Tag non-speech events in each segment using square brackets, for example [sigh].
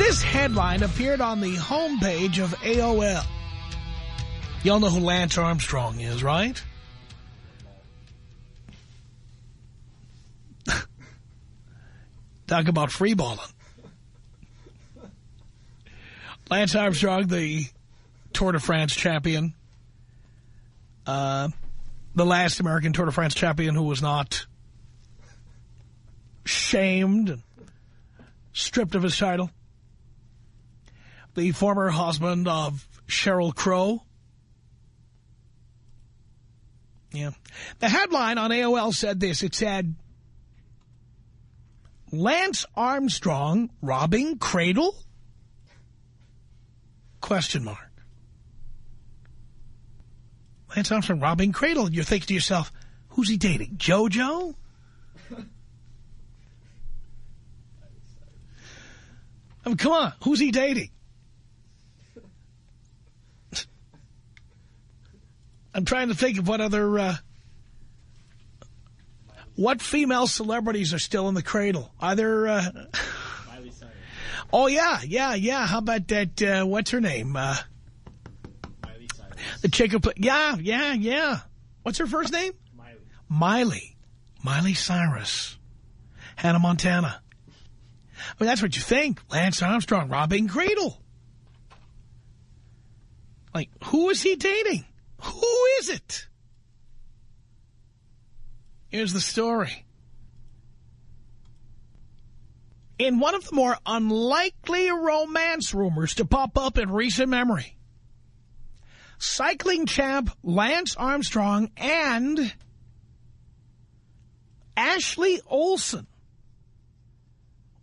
This headline appeared on the homepage of AOL. Y'all know who Lance Armstrong is, right? [laughs] Talk about freeballing. Lance Armstrong, the Tour de France champion, uh, the last American Tour de France champion who was not shamed and stripped of his title. The former husband of Sheryl Crow. Yeah. The headline on AOL said this. It said, Lance Armstrong robbing cradle? Question mark. Lance Armstrong robbing cradle. And You're thinking to yourself, who's he dating? JoJo? I mean, come on. Who's he dating? I'm trying to think of what other... Uh, what female celebrities are still in the cradle? Either... Uh, oh, yeah, yeah, yeah. How about that... Uh, what's her name? Uh, the chick who yeah, yeah, yeah. What's her first name? Miley. Miley. Miley Cyrus. Hannah Montana. I mean, that's what you think. Lance Armstrong robbing Cradle. Like, who is he dating? Who is it? Here's the story. In one of the more unlikely romance rumors to pop up in recent memory, cycling champ Lance Armstrong and Ashley Olsen,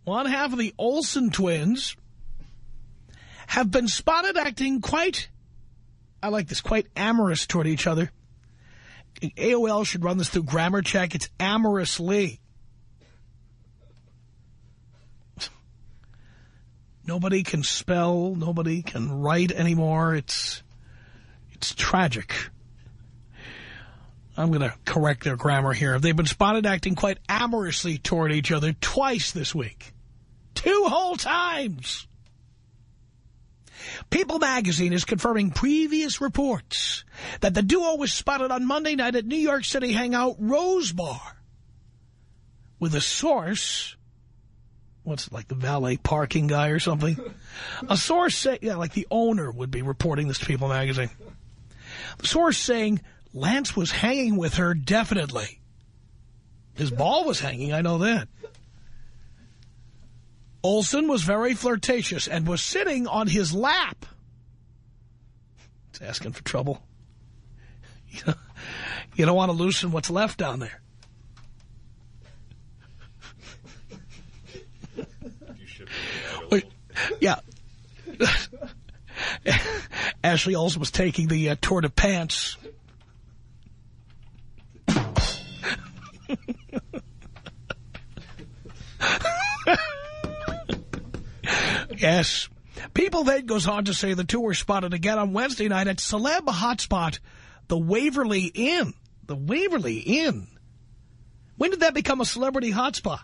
one half of the Olsen twins, have been spotted acting quite, I like this, quite amorous toward each other. AOL should run this through grammar check. It's amorously. Nobody can spell. Nobody can write anymore. It's it's tragic. I'm going to correct their grammar here. They've been spotted acting quite amorously toward each other twice this week. Two whole times. People magazine is confirming previous reports that the duo was spotted on Monday night at New York City hangout Rose Bar. With a source, what's it, like the valet parking guy or something? a source, say, yeah, like the owner would be reporting this to People magazine. The source saying Lance was hanging with her definitely. His ball was hanging, I know that. Olsen was very flirtatious and was sitting on his lap. It's asking for trouble. [laughs] You, don't want to loosen what's left down there. Yeah. [laughs] Ashley Olsen was taking the uh, Tour de Pants. [laughs] yes. People then goes on to say the two were spotted again on Wednesday night at celeb hotspot, the Waverly Inn. The Waverly Inn. When did that become a celebrity hotspot?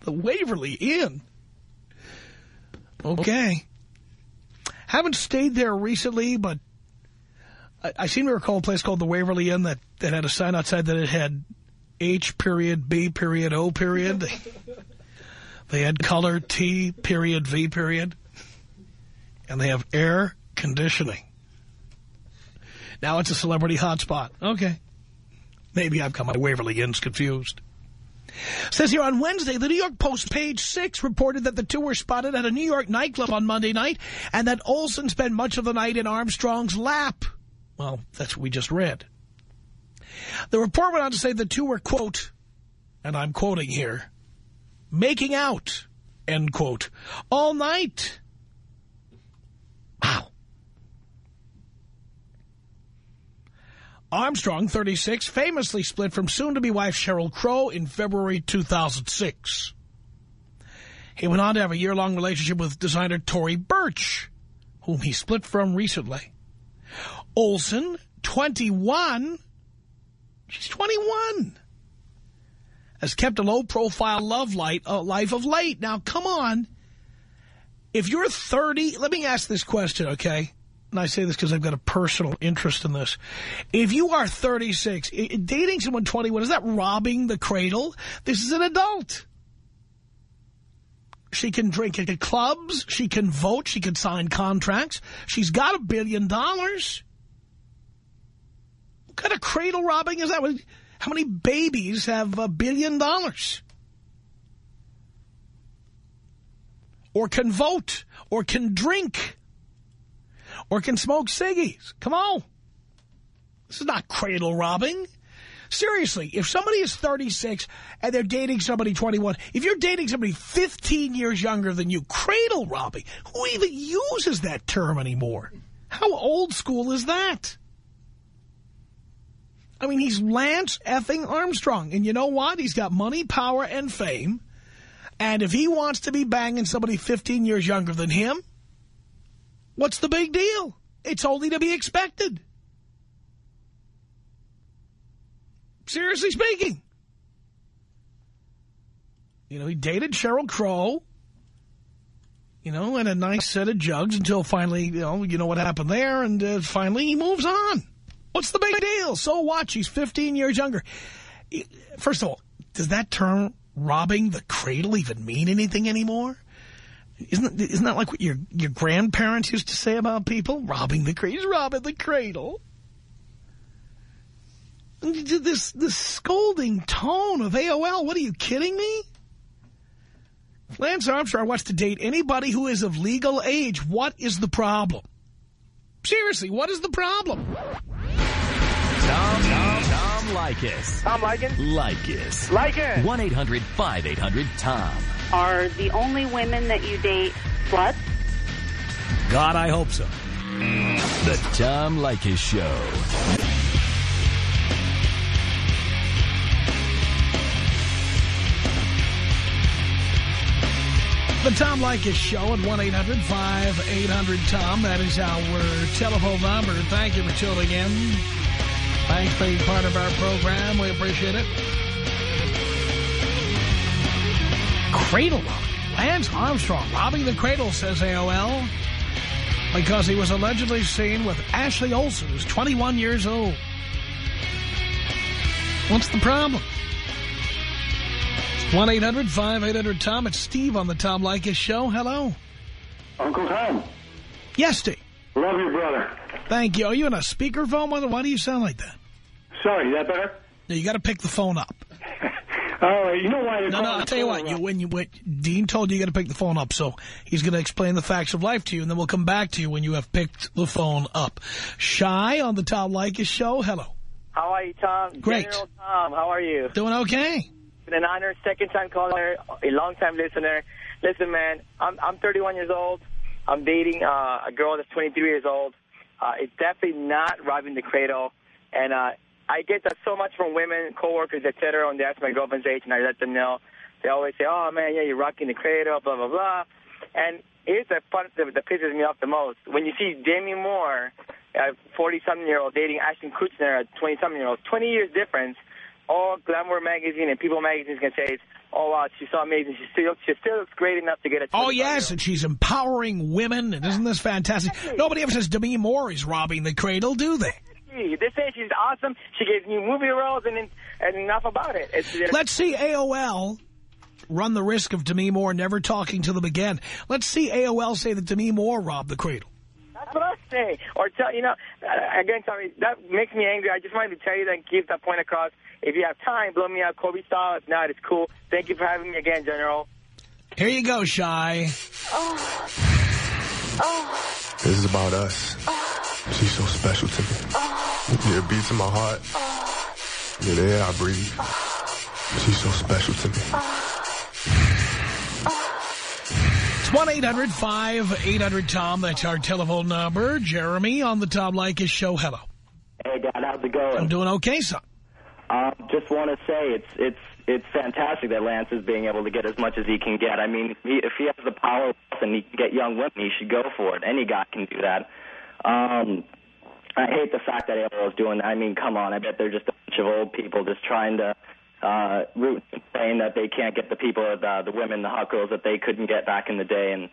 The Waverly Inn. Okay. Haven't stayed there recently, but I, I seem to recall a place called the Waverly Inn that, that had a sign outside that it had H period, B period, O period. They, had color T period, V period. And they have air conditioning. Now it's a celebrity hotspot. Okay. Maybe I've got my Waverly Inns confused. Says here on Wednesday, the New York Post page six reported that the two were spotted at a New York nightclub on Monday night and that Olsen spent much of the night in Armstrong's lap. Well, that's what we just read. The report went on to say the two were, quote, and I'm quoting here, making out, end quote, all night. Wow. Armstrong, 36, famously split from soon-to-be wife Sheryl Crow in February 2006. He went on to have a year-long relationship with designer Tory Burch, whom he split from recently. Olsen, 21, she's 21, has kept a low-profile love light, uh, life of late. Now, come on. If you're 30, let me ask this question, okay? and I say this because I've got a personal interest in this. If you are 36, dating someone 21, is that robbing the cradle? This is an adult. She can drink at clubs. She can vote. She can sign contracts. She's got a billion dollars. Kind of cradle robbing is that? How many babies have a billion dollars? Or can vote, or can drink, or can smoke ciggies. Come on. This is not cradle robbing. Seriously, if somebody is 36 and they're dating somebody 21, if you're dating somebody 15 years younger than you, cradle robbing, who even uses that term anymore? How old school is that? I mean, he's Lance effing Armstrong. And you know what? He's got money, power, and fame. And if he wants to be banging somebody 15 years younger than him, What's the big deal? It's only to be expected. Seriously speaking. You know, he dated Sheryl Crow, you know, and a nice set of jugs until finally, you know, you know what happened there, and uh, finally he moves on. What's the big deal? So what? She's 15 years younger. First of all, does that term robbing the cradle even mean anything anymore? Isn't isn't that like what your your grandparents used to say about people? Robbing the cradle, robbing the cradle. This this scolding tone of AOL. What are you kidding me? Lance Armstrong wants to date anybody who is of legal age. What is the problem? Seriously, what is the problem? Tom, Tom, Tom Leykis. Tom Leykis. Leykis. Leykis. 1-800-5800-TOM are the only women that you date sluts? God, I hope so. The Tom Leykis Show. The Tom Leykis Show at 1-800-5800-TOM. That is our telephone number. Thank you for tuning in. Thanks for being part of our program. We appreciate it. Cradle robbing. Lance Armstrong robbing the cradle, says AOL, because he was allegedly seen with Ashley Olsen, who's 21 years old. What's the problem? 1-800-5800-TOM. It's Steve on the Tom Leykis Show. Hello. Uncle Tom. Yes, Steve. Love you, brother. Thank you. Are you on a speakerphone? Mother? Why do you sound like that? Sorry, is that better? No, you got to pick the phone up. [laughs] All right, you know why? No, no, I'll tell you what. You, when you when Dean told you you got to pick the phone up, so he's going to explain the facts of life to you, and then we'll come back to you when you have picked the phone up. Shy on the Tom Leykis show. Hello. How are you, Tom? Great. General Tom, how are you? Doing okay. Been an honor, second time caller, a long time listener. Listen, man, I'm I'm 31 years old. I'm dating uh, a girl that's 23 years old. Uh, it's definitely not robbing the cradle, and uh, I get that so much from women, coworkers, etc. When they ask my girlfriend's age, and I let them know, they always say, "Oh man, yeah, you're rocking the cradle, blah blah blah." And here's the part that, that pisses me off the most: when you see Demi Moore, a 40-something year old, dating Ashton Kutcher, a 20-something year old, 20 years difference. All Glamour magazine and People magazine can say is, "Oh wow, she's so amazing. She still she still looks great enough to get a." Oh yes, and she's empowering women, and isn't this fantastic? Nobody ever says Demi Moore is robbing the cradle, do they? They say she's awesome. She gets new movie roles, and then and enough about it. It's, it's, Let's see AOL run the risk of Demi Moore never talking to them again. Let's see AOL say that Demi Moore robbed the cradle. That's what I say. Or tell you know, uh, again, Tommy, that makes me angry. I just wanted to tell you that and keep that point across. If you have time, blow me out Kobe style. If not, it's cool. Thank you for having me again, General. Here you go, Shy. oh This is about us. She's so special to me. Yeah, it beats in my heart. Yeah, the air I breathe. She's so special to me. It's 1-800-5800-TOM. That's our telephone number. Jeremy on the Tom Leykis show. Hello. Hey, Dad, how's it going? I'm doing okay, son. Um, just want to say it's it's it's fantastic that Lance is being able to get as much as he can get. I mean, if he, if he has the power and he can get young women, he should go for it. Any guy can do that. Um, I hate the fact that AOL is doing that. I mean, come on. I bet they're just a bunch of old people just trying to uh, root saying that they can't get the people, the, the women, the hot girls that they couldn't get back in the day. And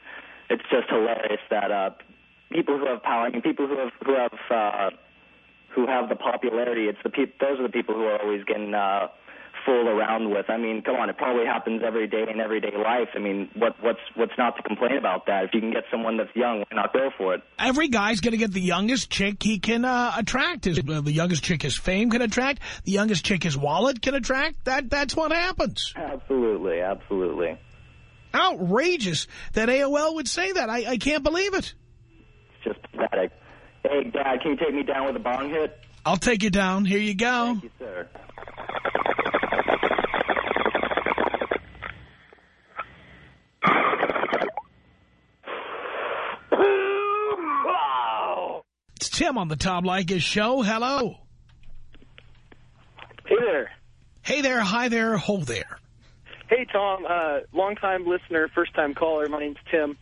it's just hilarious that uh, people who have power, I mean, people who have who have uh, who have the popularity, it's the peop- those are the people who are always getting uh, fooled around with. I mean, come on, it probably happens every day in everyday life. I mean, what what's what's not to complain about that? If you can get someone that's young, why not go for it? Every guy's going to get the youngest chick he can uh, attract. His, uh, the youngest chick his fame can attract. The youngest chick his wallet can attract. That That's what happens. Absolutely, absolutely. Outrageous that AOL would say that. I, I can't believe it. It's just pathetic. Hey, Dad, can you take me down with a bong hit? I'll take you down. Here you go. Thank you, sir. It's Tim on the Tom Leykis show. Hello. Hey there. Hey there, hi there, ho there. Hey, Tom. Uh, long-time listener, first-time caller. My name's Tim.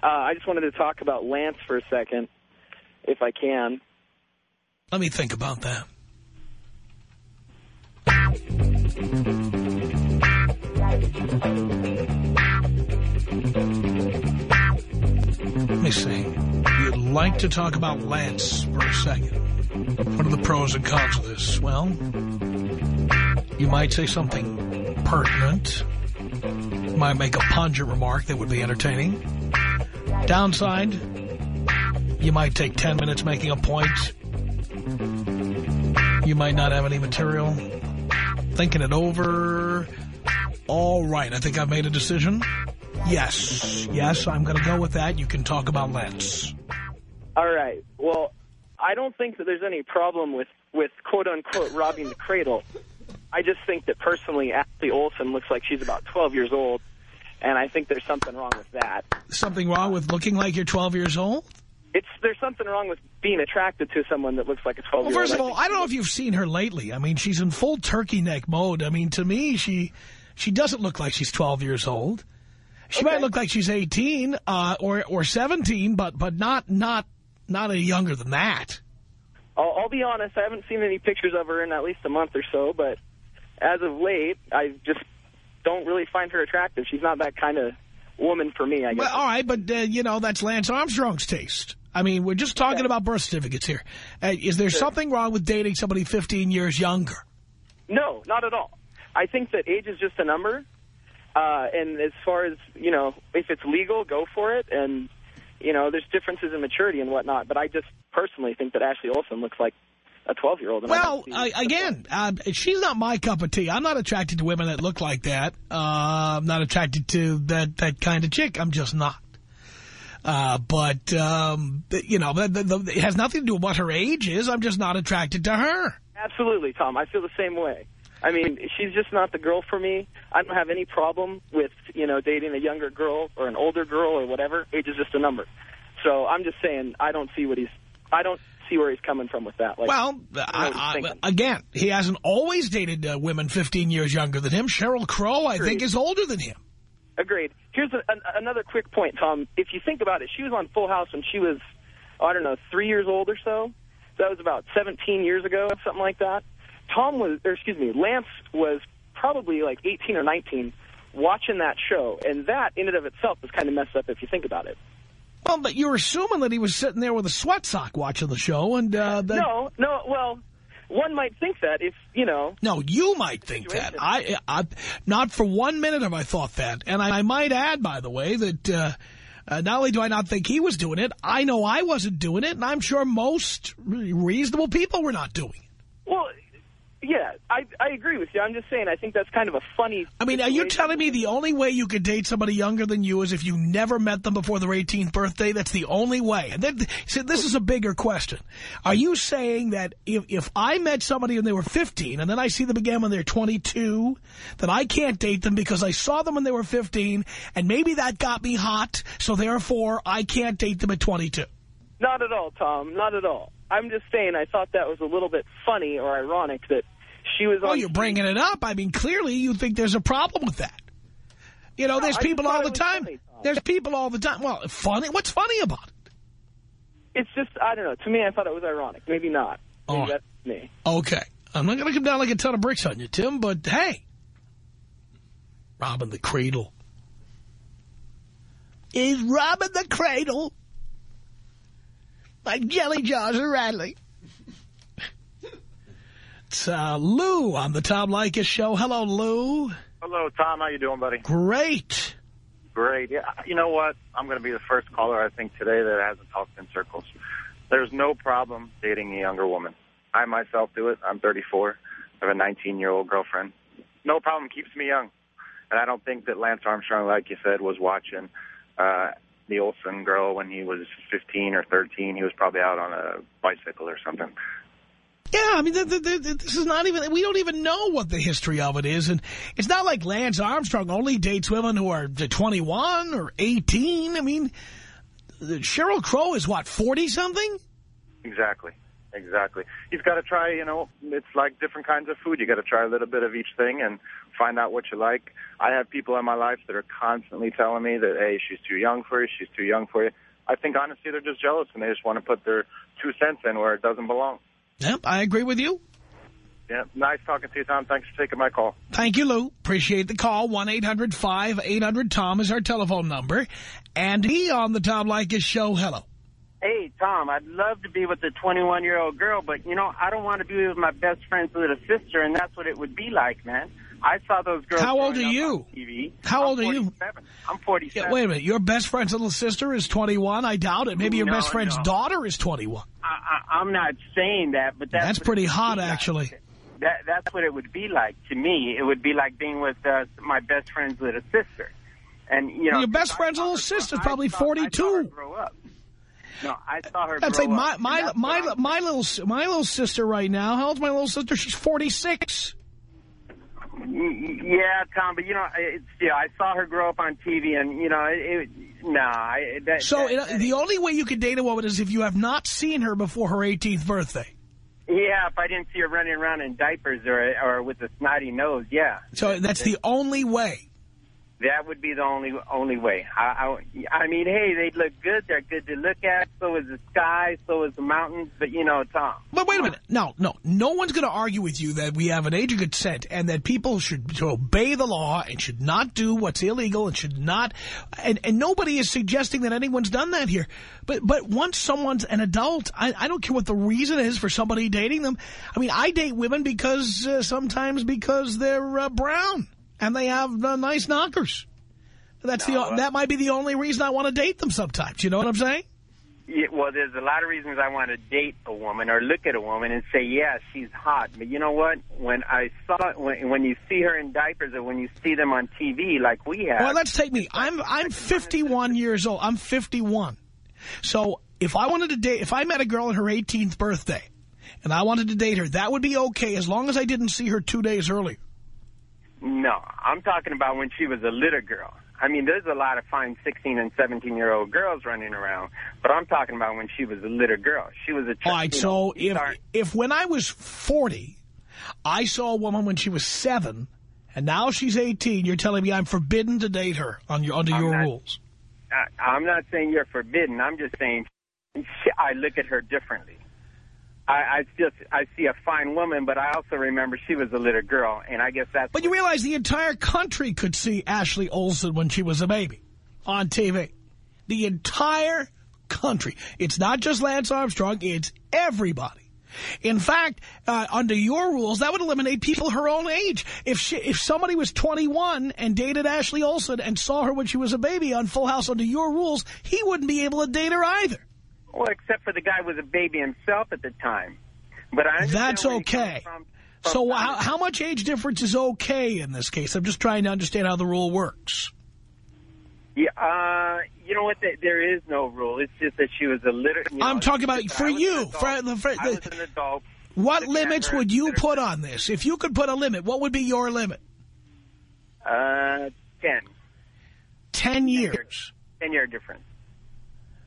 Uh, I just wanted to talk about Lance for a second, if I can. Let me think about that. Like to talk about Lance for a second. What are the pros and cons of this? Well, you might say something pertinent. You might make a pungent remark that would be entertaining. Downside, you might take 10 minutes making a point. You might not have any material. Thinking it over. All right, I think I've made a decision. Yes, yes, I'm going to go with that. You can talk about Lance. All right. Well, I don't think that there's any problem with, with quote-unquote robbing the cradle. I just think that personally, Ashley Olsen looks like she's about 12 years old, and I think there's something wrong with that. Something wrong with looking like you're 12 years old? It's There's something wrong with being attracted to someone that looks like a 12-year-old. Well, first of all, think- I don't know if you've seen her lately. I mean, she's in full turkey neck mode. I mean, to me, she she doesn't look like she's 12 years old. She might look like she's 18 uh, or or 17, but but not not not any younger than that. I'll, I'll be honest, I haven't seen any pictures of her in at least a month or so, but as of late, I just don't really find her attractive. She's not that kind of woman for me, I guess. Well, all right, but, uh, you know, that's Lance Armstrong's taste. I mean, we're just talking about birth certificates here. Uh, is there something wrong with dating somebody 15 years younger? No, not at all. I think that age is just a number. Uh, and as far as, you know, if it's legal, go for it. And, you know, there's differences in maturity and whatnot. But I just personally think that Ashley Olsen looks like a 12-year-old. and I Well, uh, again, uh, she's not my cup of tea. I'm not attracted to women that look like that. Uh, I'm not attracted to that, that kind of chick. I'm just not. Uh, but, um, you know, the, the, the, it has nothing to do with what her age is. I'm just not attracted to her. Absolutely, Tom. I feel the same way. I mean, she's just not the girl for me. I don't have any problem with, you know, dating a younger girl or an older girl or whatever. Age is just a number. So I'm just saying I don't see what he's I don't see where he's coming from with that. Like, Well, I I, I, again, he hasn't always dated uh, women 15 years younger than him. Sheryl Crow, I think, is older than him. Agreed. Here's a, an, another quick point, Tom. If you think about it, she was on Full House when she was, I don't know, three years old or so. That was about 17 years ago, something like that. Tom was, or excuse me, Lance was probably like 18 or 19 watching that show, and that in and of itself is kind of messed up if you think about it. Well, but you're assuming that he was sitting there with a sweat sock watching the show, and uh, that, No, no, well, one might think that if, you know... No, you might think that. I, I, Not for one minute have I thought that. And I, I might add, by the way, that uh, uh, not only do I not think he was doing it, I know I wasn't doing it, and I'm sure most reasonable people were not doing it. Yeah, I, I agree with you. I'm just saying I think that's kind of a funny... I mean, are you telling me the only way you could date somebody younger than you is if you never met them before their 18th birthday? That's the only way. And then, see, this is a bigger question. Are you saying that if, if I met somebody when they were 15 and then I see them again when they're 22, that I can't date them because I saw them when they were 15 and maybe that got me hot, so therefore I can't date them at 22? Not at all, Tom. Not at all. I'm just saying I thought that was a little bit funny or ironic that she was Oh, on... you're bringing it up. I mean, clearly you think there's a problem with that. You know, No, there's I people all the time. funny, there's people all the time. Well, funny? What's funny about it? It's just, I don't know. To me, I thought it was ironic. Maybe not. Maybe right. that's me. Okay. I'm not going to come down like a ton of bricks on you, Tim, but hey. Robbing the cradle. Is robbing the cradle. My jelly jaws are rattling. It's uh, Lou on the Tom Leykis show. Hello, Lou. Hello, Tom. How you doing, buddy? Great. Great. Yeah. You know what? I'm going to be the first caller I think today that hasn't talked in circles. There's no problem dating a younger woman. I myself do it. I'm 34. I have a 19-year-old girlfriend. No problem. Keeps me young. And I don't think that Lance Armstrong, like you said, was watching uh, the Olsen girl when he was 15 or 13. He was probably out on a bicycle or something. Yeah, I mean, th th th this is not even, we don't even know what the history of it is. And it's not like Lance Armstrong only dates women who are uh, 21 or 18. I mean, Sheryl Crow is what, 40-something? Exactly. Exactly. You've got to try, you know, it's like different kinds of food. you got to try a little bit of each thing and find out what you like. I have people in my life that are constantly telling me that, hey, she's too young for you, she's too young for you. I think, honestly, they're just jealous and they just want to put their two cents in where it doesn't belong. Yep, I agree with you. Yeah, nice talking to you, Tom. Thanks for taking my call. Thank you, Lou. Appreciate the call. 1-800-5800-TOM is our telephone number. Andy on the Tom Leykis show. Hello. Hey, Tom, I'd love to be with a 21-year-old girl, but, you know, I don't want to be with my best friend's little sister, and that's what it would be like, man. I saw those girls How old are you? TV. How I'm old are you? 47. I'm 47. Yeah, wait a minute. Your best friend's little sister is 21? I doubt it. Maybe your No, best friend's no. daughter is 21. I, I, I'm not saying that, but that's, That's pretty hot, like. actually. That, that's what it would be like to me. It would be like being with uh, my best friend's little sister. And, you know, Your best I friend's little sister's probably saw- I saw her 42. grow up. No, I saw her I'd grow say my up, my that's my my little my little sister right now. How old's my little sister? She's 46. Yeah, Tom, but you know, it's yeah. I saw her grow up on TV, and you know, it, it nah. I, that, So that, it, the only way you could date a woman is if you have not seen her before her 18th birthday. yeah, if I didn't see her running around in diapers or or with a snotty nose, yeah, So that's the only way. That would be the only only way. I, I, I mean, hey, they look good. They're good to look at. So is the sky. So is the mountains. But you know, Tom. But wait a minute. No, no. No one's going to argue with you that we have an age of consent and that people should obey the law and should not do what's illegal and should not. And, and nobody is suggesting that anyone's done that here. But but once someone's an adult, I, I don't care what the reason is for somebody dating them. I mean, I date women because uh, sometimes because they're uh, brown and they have uh, nice knockers. That's No, the uh, that might be the only reason I want to date them sometimes. You know what I'm saying? Yeah, well, there's a lot of reasons I want to date a woman or look at a woman and say, yeah, she's hot. But you know what? When I saw when when you see her in diapers or when you see them on TV like we have. Well, let's take me. I'm I'm 51 years old. I'm 51. So if I wanted to date, if I met a girl on her 18th birthday, and I wanted to date her, that would be okay as long as I didn't see her two days earlier. No, I'm talking about when she was a little girl. I mean, there's a lot of fine 16 and 17 year old girls running around, but I'm talking about when she was a little girl. She was a. All right. So know, if if when I was 40, I saw a woman when she was seven, and now she's 18, you're telling me I'm forbidden to date her on your under I'm your not- rules. I, I'm not saying you're forbidden. I'm just saying she, I look at her differently. I, I still I see a fine woman, but I also remember she was a little girl, and I guess that's. But you realize the entire country could see Ashley Olsen when she was a baby on TV. The entire country. It's not just Lance Armstrong. It's everybody In fact, uh, under your rules, that would eliminate people her own age. If she, if somebody was 21 and dated Ashley Olsen and saw her when she was a baby on Full House under your rules, he wouldn't be able to date her either. Well, except for the guy was a baby himself at the time. But I That's okay. coming from. So how, how much age difference is okay in this case? I'm just trying to understand how the rule works. Yeah, uh, you know what? There- is no rule. It's just that she was a little. You know, I'm talking about for you. For for I was an adult. what limits would you put on this? If you could put a limit, what would be your limit? Uh, ten. Ten years. Ten year difference.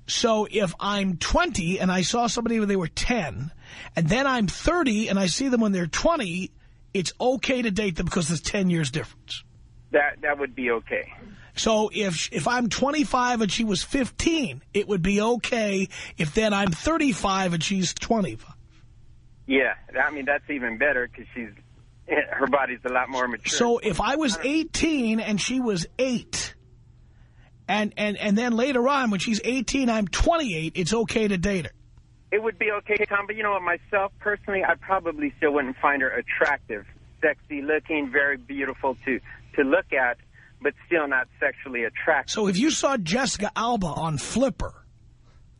So if I'm 20 and I saw somebody when they were 10, and then I'm 30 and I see them when they're 20, it's okay to date them because there's 10 years difference. That that would be okay. So if if I'm 25 and she was 15, it would be okay if then I'm 35 and she's 25. Yeah, I mean that's even better because she's [laughs] her body's a lot more mature. So if I was 18 and she was 8, and, and, and then later on when she's 18, I'm 28, it's okay to date her. it would be okay, Tom. But you know what? Myself personally, I probably still wouldn't find her attractive, sexy looking, very beautiful to to look at, but still not sexually attractive. So if you saw Jessica Alba on Flipper,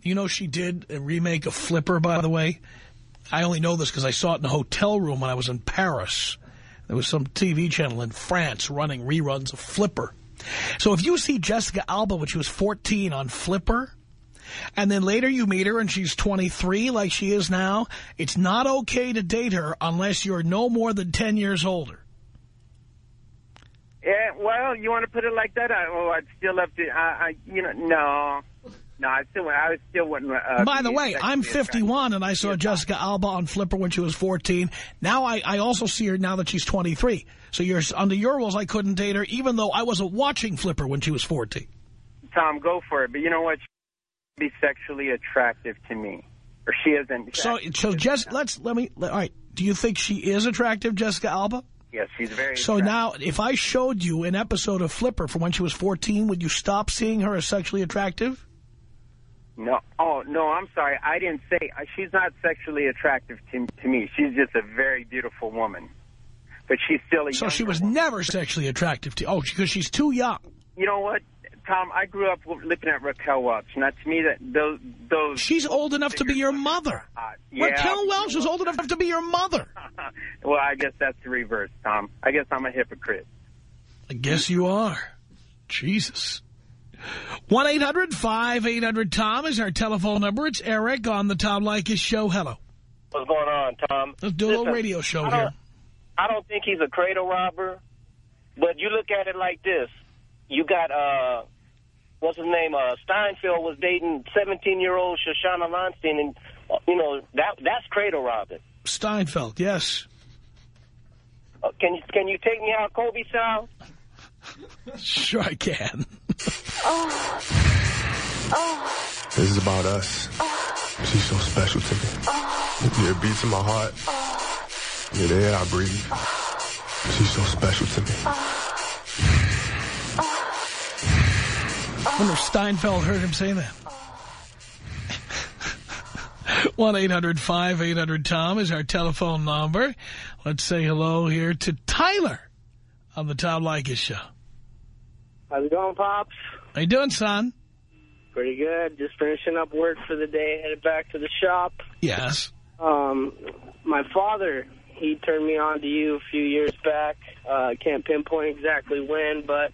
you know she did a remake of Flipper, by the way. I only know this because I saw it in a hotel room when I was in Paris. There was some TV channel in France running reruns of Flipper. So if you see Jessica Alba when she was 14 on Flipper, and then later you meet her and she's 23 like she is now, it's not okay to date her unless you're no more than 10 years older. Yeah, well, you want to put it like that? I, oh, I'd still have to. I, I you know, no, no, I still, I still wouldn't. Uh, By the way, I'm 51, and I saw Jessica Alba on Flipper when she was 14. Now I, I also see her now that she's 23. So you're under your rules, I couldn't date her, even though I wasn't watching Flipper when she was 14. Tom, go for it. But you know what? She'd be sexually attractive to me, or she isn't. So, so Jess, let's let me. All right. Do you think she is attractive, Jessica Alba? Yes, she's very. So now, if I showed you an episode of Flipper from when she was 14, would you stop seeing her as sexually attractive? No, oh no, I'm sorry. I didn't say uh, she's not sexually attractive to to me. She's just a very beautiful woman, but she's still a. So she was woman. never sexually attractive to. you. Oh, because she's too young. You know what, Tom? I grew up looking at Raquel Welch. Now, to me, that those those. She's old enough to be your mother. Uh, yeah. Raquel Welch was old enough to be your mother. [laughs] well, I guess that's the reverse, Tom. I guess I'm a hypocrite. I guess you are. Jesus. 1-800-5800-TOM is our telephone number. It's Eric on the Tom Leykis Show. Hello. What's going on, Tom? Let's do a little radio show here. I don't think he's a cradle robber, but you look at it like this. You got, uh, what's his name? Uh, Steinfeld was dating 17-year-old Shoshana Lonstein, and, uh, you know, that that's cradle robbing. Steinfeld, yes. Uh, can, you can you take me out Kobe style? Sure I can. Oh This is about us. She's so special to me. Yeah, it beats in my heart. Yeah, the air I breathe. She's so special to me. I wonder if Steinfeld heard him say that. [laughs] 1-800-5800-TOM is our telephone number. Let's say hello here to Tyler on the Tom Leykis Show. How's it going, Pops? How you doing, son? Pretty good. Just finishing up work for the day, headed back to the shop. Yes. Um, my father, he turned me on to you a few years back. Uh, can't pinpoint exactly when, but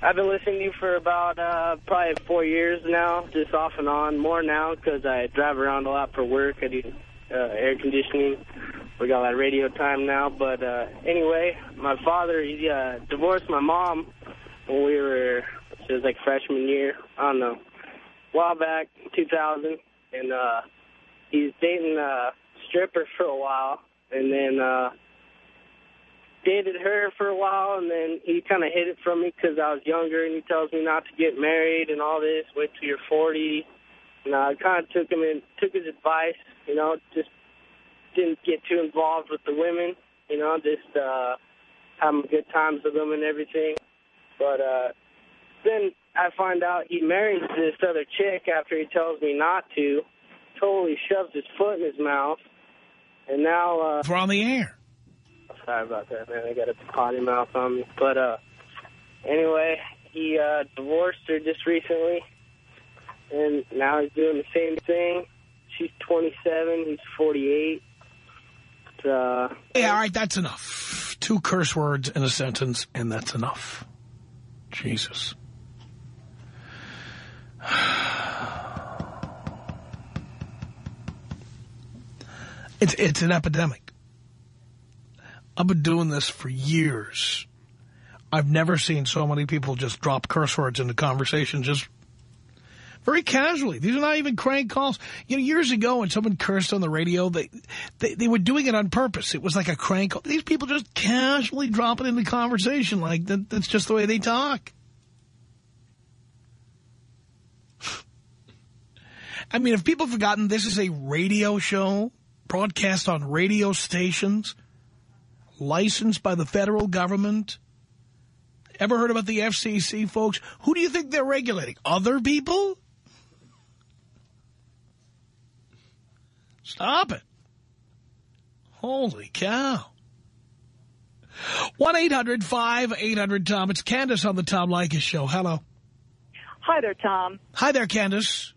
I've been listening to you for about uh, probably four years now, just off and on. More now because I drive around a lot for work. I do uh, air conditioning. We got a lot of radio time now. But uh, anyway, my father, he uh, divorced my mom when we were, it was like freshman year. I don't know, a while back, 2000. And uh, he's dating a stripper for a while. And then uh, dated her for a while, and then he kind of hid it from me because I was younger, and he tells me not to get married and all this. Wait till you're 40. And I kind of took him and took his advice. You know, just didn't get too involved with the women. You know, just uh, having good times with them and everything. But uh, then I find out he marries this other chick after he tells me not to. Totally shoves his foot in his mouth And now... Uh, We're on the air. Sorry about that, man. I got a potty mouth on me. But, uh, anyway, he uh, divorced her just recently. And now he's doing the same thing. She's 27. He's 48. Uh, Yeah, all right, that's enough. Two curse words in a sentence, and that's enough. Jesus. [sighs] [sighs] [sighs] It's, it's an epidemic. I've been doing this for years. I've never seen so many people just drop curse words into conversation just very casually. These are not even crank calls. You know, years ago when someone cursed on the radio, they, they, they were doing it on purpose. It was like a crank call. These people just casually drop it into conversation like that. That's just the way they talk. [laughs] I mean, have people forgotten this is a radio show broadcast on radio stations, licensed by the federal government? Ever heard about the FCC, folks? Who do you think they're regulating? Other people? Stop it. Holy cow. 1-800-5800-TOM. It's Candace on the Tom Leykis Show. Hello. Hi there, Tom. Hi there, Candace.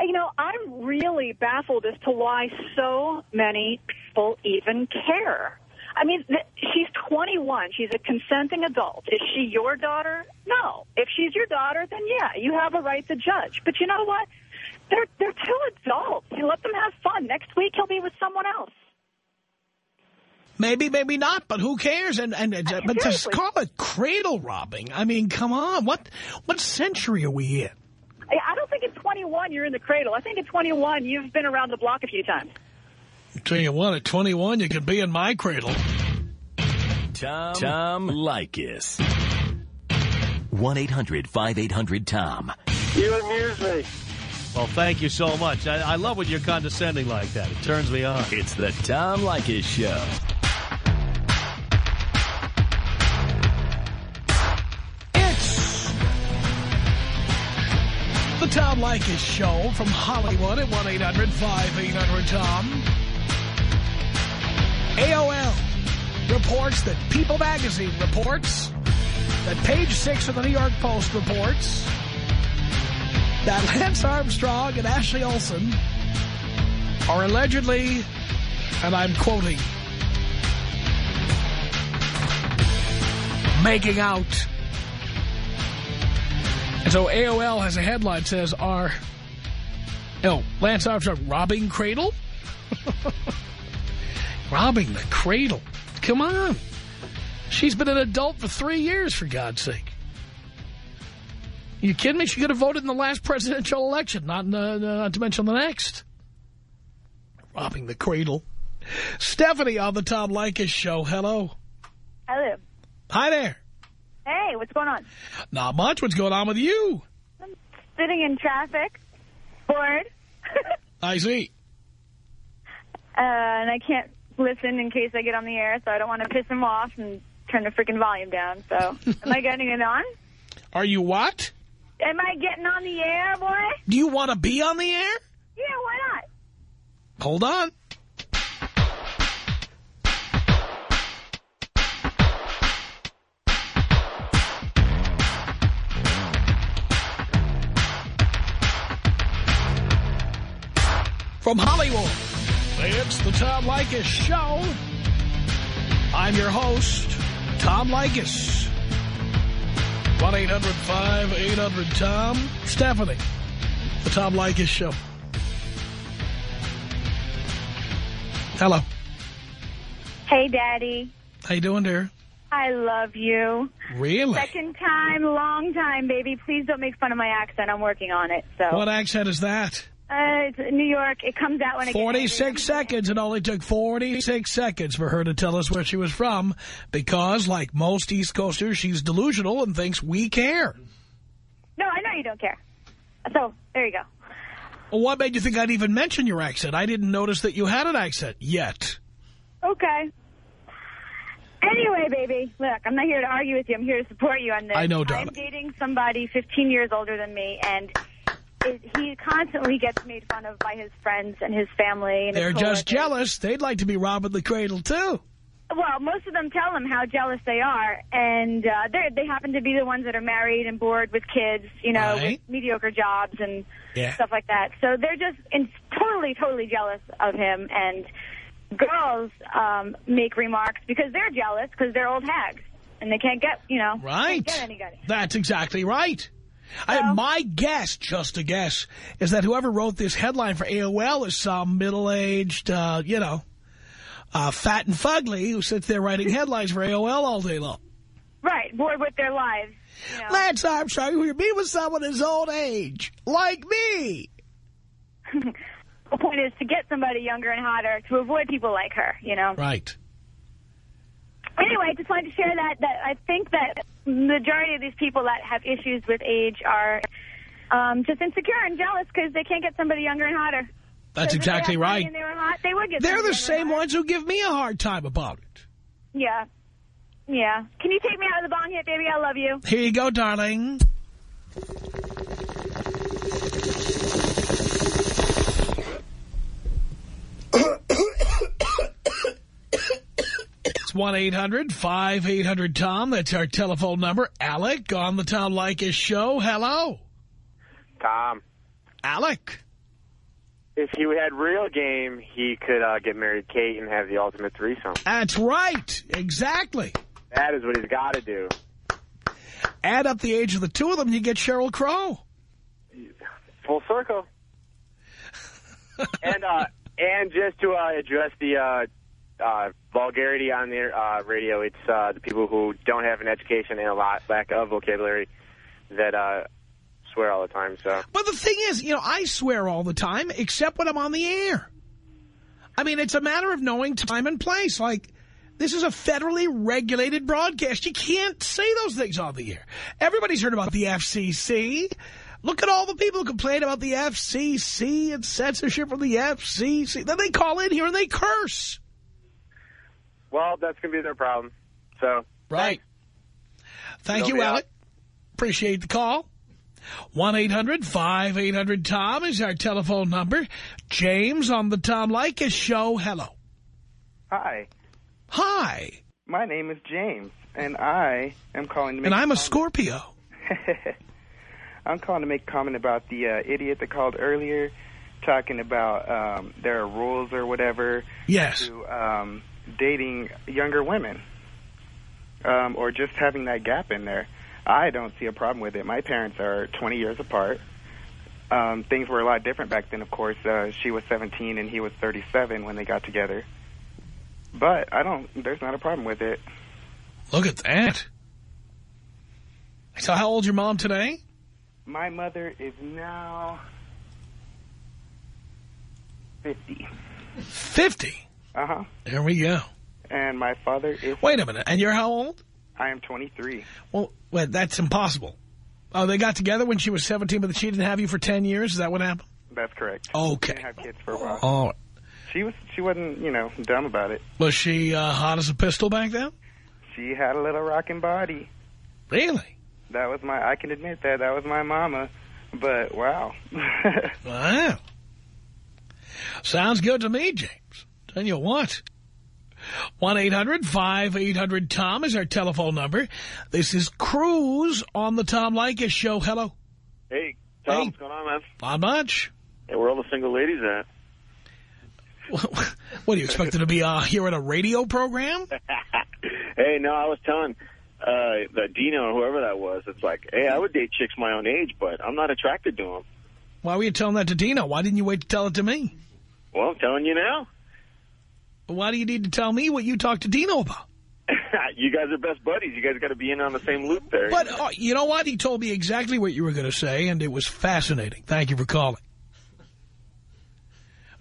You know, I'm really baffled as to why so many people even care. I mean, she's 21. She's a consenting adult. Is she your daughter? No. If she's your daughter, then yeah, you have a right to judge. But you know what? They're they're two adults. You let them have fun. Next week he'll be with someone else. Maybe, maybe not, but who cares? And and uh, But just call it cradle robbing. I mean, come on. What what century are we in? I I don't think at 21 you're in the cradle. I think at 21 you've been around the block a few times. Tell you what, at 21, you can be in my cradle. Tom, Tom Leykis. 1-800-5800-TOM. You amuse me. Well, thank you so much. I, I love when you're condescending like that. It turns me on. It's the Tom Leykis Show. Tom Leykis Show from Hollywood at 1-800-5800-TOM. AOL reports that People Magazine reports that page six of the New York Post reports that [laughs] Lance Armstrong and Ashley Olsen are allegedly, and I'm quoting, making out. And so AOL has a headline that says, are, oh, Lance Armstrong robbing cradle? [laughs] robbing the cradle. Come on. She's been an adult for three years, for God's sake. You kidding me? She could have voted in the last presidential election, not, in the, not to mention the next. Robbing the cradle. Stephanie on the Tom Leykis show. Hello. Hello. Hi there. Hey, what's going on? Not much. What's going on with you? I'm sitting in traffic, bored, [laughs] I see. uh, and I can't listen in case I get on the air, so I don't want to piss him off and turn the freaking volume down. So, am I getting it on? Are you what? Am I getting on the air, boy? Do you want to be on the air? Yeah, why not? Hold on. From Hollywood, it's the Tom Leykis Show. I'm your host, Tom Leykis. 1-800-5800-TOM. Stephanie, the Tom Leykis Show. Hello. Hey, Daddy. How you doing, dear? I love you. Really? Second time, long time, baby. Please don't make fun of my accent. I'm working on it. So. What accent is that? Uh, it's New York. It comes out when I get 46 seconds. It only took 46 seconds for her to tell us where she was from because, like most East Coasters, she's delusional and thinks we care. No, I know you don't care. So, there you go. Well, what made you think I'd even mention your accent? I didn't notice that you had an accent yet. Okay. Anyway, baby, look, I'm not here to argue with you. I'm here to support you on this. I know, darling. I'm dating somebody 15 years older than me, and it, he constantly gets made fun of by his friends and his family. And his They're just jealous. They'd like to be robbing the cradle, too. Well, most of them tell him how jealous they are, and uh, they they happen to be the ones that are married and bored with kids, you know, Right. with mediocre jobs and Yeah. stuff like that. So they're just in, totally, totally jealous of him. And girls um, make remarks because they're jealous because they're old hags and they can't get, you know, Right. get anybody. That's exactly right. I, my guess, just a guess, is that whoever wrote this headline for AOL is some middle-aged, uh, you know, uh, fat and fugly who sits there writing [laughs] headlines for AOL all day long. Right, bored with their lives. You know. Lance Armstrong, who you're meeting with someone his old age, like me. [laughs] the point is to get somebody younger and hotter to avoid people like her, you know. Right. Anyway, I just wanted to share that, that I think that majority of these people that have issues with age are um, just insecure and jealous because they can't get somebody younger and hotter. That's if they exactly right. They were hot, they would get They're the same ones who give me a hard time about it. Yeah. Yeah. Can you take me out of the bong hit, baby? I love you. Here you go, darling. It's 1-800-5800-TOM. That's our telephone number. Alec on the Tom Leykis show. Hello. Tom. Alec. If he had real game, he could uh, get Mary-Kate and have the ultimate threesome. That's right. Exactly. That is what he's got to do. Add up the age of the two of them, you get Sheryl Crow. Full circle. [laughs] and uh, and just to uh, address the uh, vulgarity on the uh, radio, it's uh, the people who don't have an education and a lot lack of vocabulary that uh, swear all the time. So But the thing is, you know, I swear all the time, except when I'm on the air. I mean, it's a matter of knowing time and place. Like, this is a federally regulated broadcast. You can't say those things on the air. Everybody's heard about the FCC. Look at all the people who complain about the FCC and censorship from the FCC. Then they call in here and they curse. Well, that's gonna be their problem. So Right. Thank you, Nobody Alec. Appreciate the call. 1-800-5800-TOM is our telephone number. James on the Tom Leykis show. Hello. Hi. Hi. My name is James, and I am calling to make And I'm a comment- Scorpio. [laughs] I'm calling to make a comment about the uh, idiot that called earlier, talking about um, there are rules or whatever Yes. to um, dating younger women, um, or just having that gap in there. I don't see a problem with it. My parents are 20 years apart. Um, things were a lot different back then, of course. Uh, she was 17 and he was 37 when they got together. But I don't. There's not a problem with it. Look at that. So how old's your mom today? My mother is now 50. 50. Uh-huh. There we go. And my father is... Wait a minute. And you're how old? I am 23. Well, wait, that's impossible. Oh, they got together when she was 17, but she didn't have you for 10 years? Is that what happened? That's correct. Okay. Didn't have kids for a while. Oh, She was. She wasn't, you know, dumb about it. was she uh, hot as a pistol back then? She had a little rocking body. Really? That was my... I can admit that. That was my mama. But, wow. [laughs] Wow. Sounds good to me, James. Tell you what. 1-800-5800-TOM is our telephone number. This is Cruz on the Tom Leykis show. Hello. Hey, Tom, Hey. what's going on, man? Not much. Hey, where are all the single ladies at? [laughs] What, do you expect to be uh, here at a radio program? [laughs] hey, no, I was telling uh, the Dino or whoever that was, it's like, hey, I would date chicks my own age, but I'm not attracted to them. Why were you telling that to Dino? Why didn't you wait to tell it to me? Well, I'm telling you now. Why do you need to tell me what you talked to Dino about? [laughs] you guys are best buddies. You guys got to be in on the same loop there. But uh, you know what? He told me exactly what you were going to say, and it was fascinating. Thank you for calling.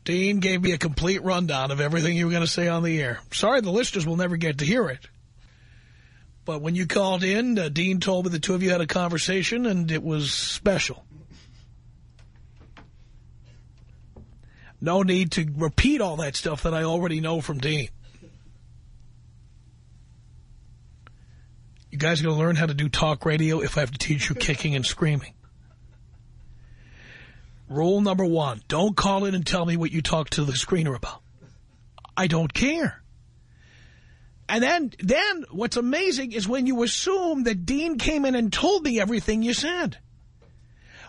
Dean gave me a complete rundown of everything you were going to say on the air. Sorry the listeners will never get to hear it. But when you called in, uh, Dean told me the two of you had a conversation, and it was special. No need to repeat all that stuff that I already know from Dean. You guys are going to learn how to do talk radio if I have to teach you kicking and screaming. Rule number one, don't call in and tell me what you talked to the screener about. I don't care. And then, then what's amazing is when you assume that Dean came in and told me everything you said.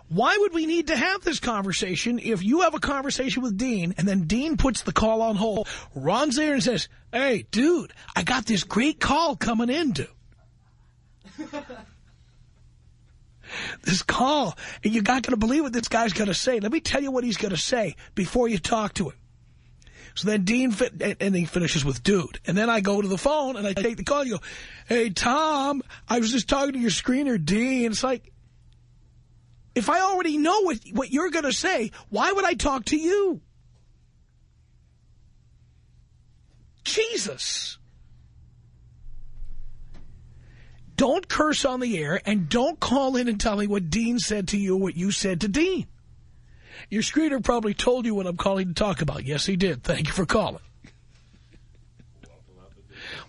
Why would we need to have this conversation if you have a conversation with Dean and then Dean puts the call on hold, runs there and says, hey, dude, I got this great call coming in, dude. [laughs] this call, and you're not going to believe what this guy's going to say. Let me tell you what he's going to say before you talk to him. So then Dean, and he finishes with dude. And then I go to the phone and I take the call you go, hey, Tom, I was just talking to your screener, Dean. It's like, if I already know what, what you're going to say, why would I talk to you? Jesus. Don't curse on the air and don't call in and tell me what Dean said to you, what you said to Dean. Your screener probably told you what I'm calling to talk about. Yes, he did. Thank you for calling.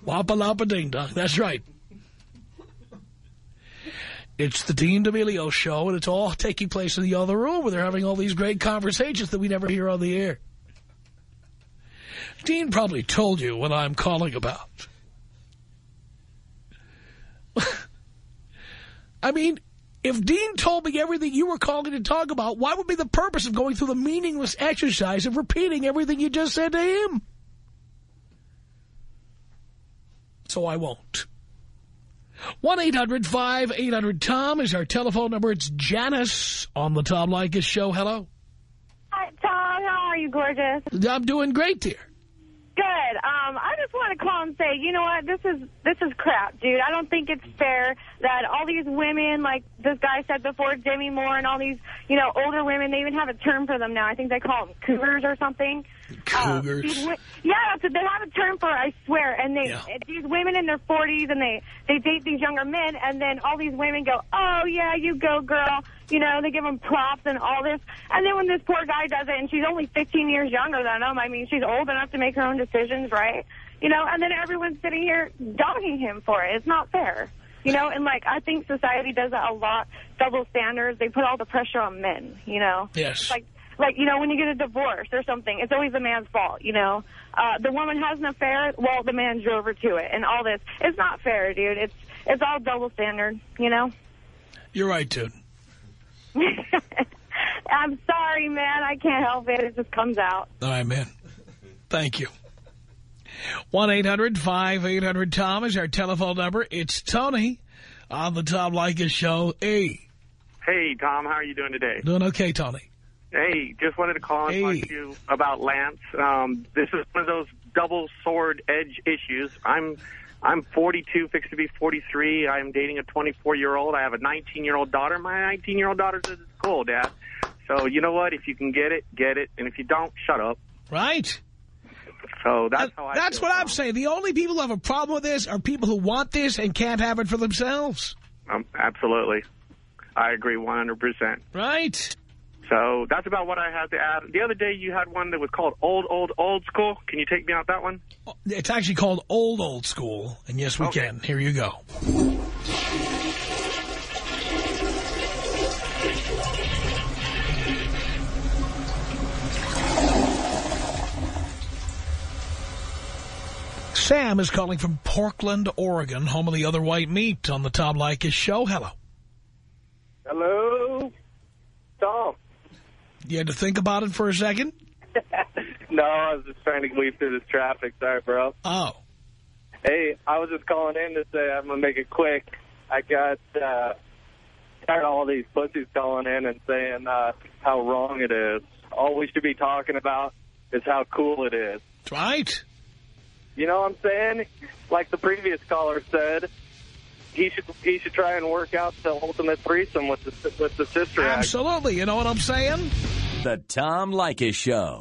Wappa Lapa Ding Dong. That's right. It's the Dean D'Amelio show, and it's all taking place in the other room where they're having all these great conversations that we never hear on the air. Dean probably told you what I'm calling about. [laughs] I mean, if Dean told me everything you were calling to talk about, why would be the purpose of going through the meaningless exercise of repeating everything you just said to him? So I won't. 1-800-5800-TOM is our telephone number. It's Janice on the Tom Leykis show. Hello. Hi, Tom. How are you, gorgeous? I'm doing great, dear. Good. Um, I just want to call and say, you know what? This is this is crap, dude. I don't think it's fair that all these women, like this guy said before, Demi Moore, and all these, you know, older women, they even have a term for them now. I think they call them cougars or something. Cougars. Uh, yeah, that's, they have a term for it, I swear. And they Yeah. these women in their 40s, and they, they date these younger men, and then all these women go, oh, yeah, you go, girl. You know, they give them props and all this. And then when this poor guy does it, and she's only 15 years younger than him, I mean, she's old enough to make her own decisions, right? You know, and then everyone's sitting here dogging him for it. It's not fair. You know, and, like, I think society does that a lot. Double standards. They put all the pressure on men, you know? Yes. It's like, like, you know, when you get a divorce or something, it's always the man's fault, you know? Uh, the woman has an affair, well, the man drove her to it, and all this. It's not fair, dude. It's it's all double standard, you know? You're right, dude. [laughs] I'm sorry, man. I can't help it. It just comes out. All right, man. Thank you. 1-800-5800-TOM is our telephone number. It's Tony on the Tom Leykis show. Hey, Hey, Tom, how are you doing today? doing okay, Tony? Hey, just wanted to call and Hey. talk to you about Lance. Um, this is one of those double sword edge issues. I'm I'm 42, fixed to be 43. I'm dating a 24-year-old. I have a 19-year-old daughter. My 19-year-old daughter says it's cool, Dad. So you know what? If you can get it, get it. And if you don't, shut up. Right. So that's how I That's what I'm saying. The only people who have a problem with this are people who want this and can't have it for themselves. Um, absolutely. I agree 100%. Right. So that's about what I had to add. The other day you had one that was called Old, Old, Old School. Can you take me out that one? Uh, it's actually called Old Old School. And yes, we can. Here you go. Sam is calling from Portland, Oregon, home of the other white meat on the Tom Leykis show. Hello. Hello, Tom. You had to think about it for a second? [laughs] no, I was just trying to weave through this traffic. Sorry, bro. Oh. Hey, I was just calling in to say I'm gonna make it quick. I got uh, tired of all these pussies calling in and saying uh, how wrong it is. All we should be talking about is how cool it is. Right. You know what I'm saying? Like the previous caller said, he should he should try and work out the ultimate threesome with the with the sister act. Absolutely. You know what I'm saying? The Tom Leykis Show.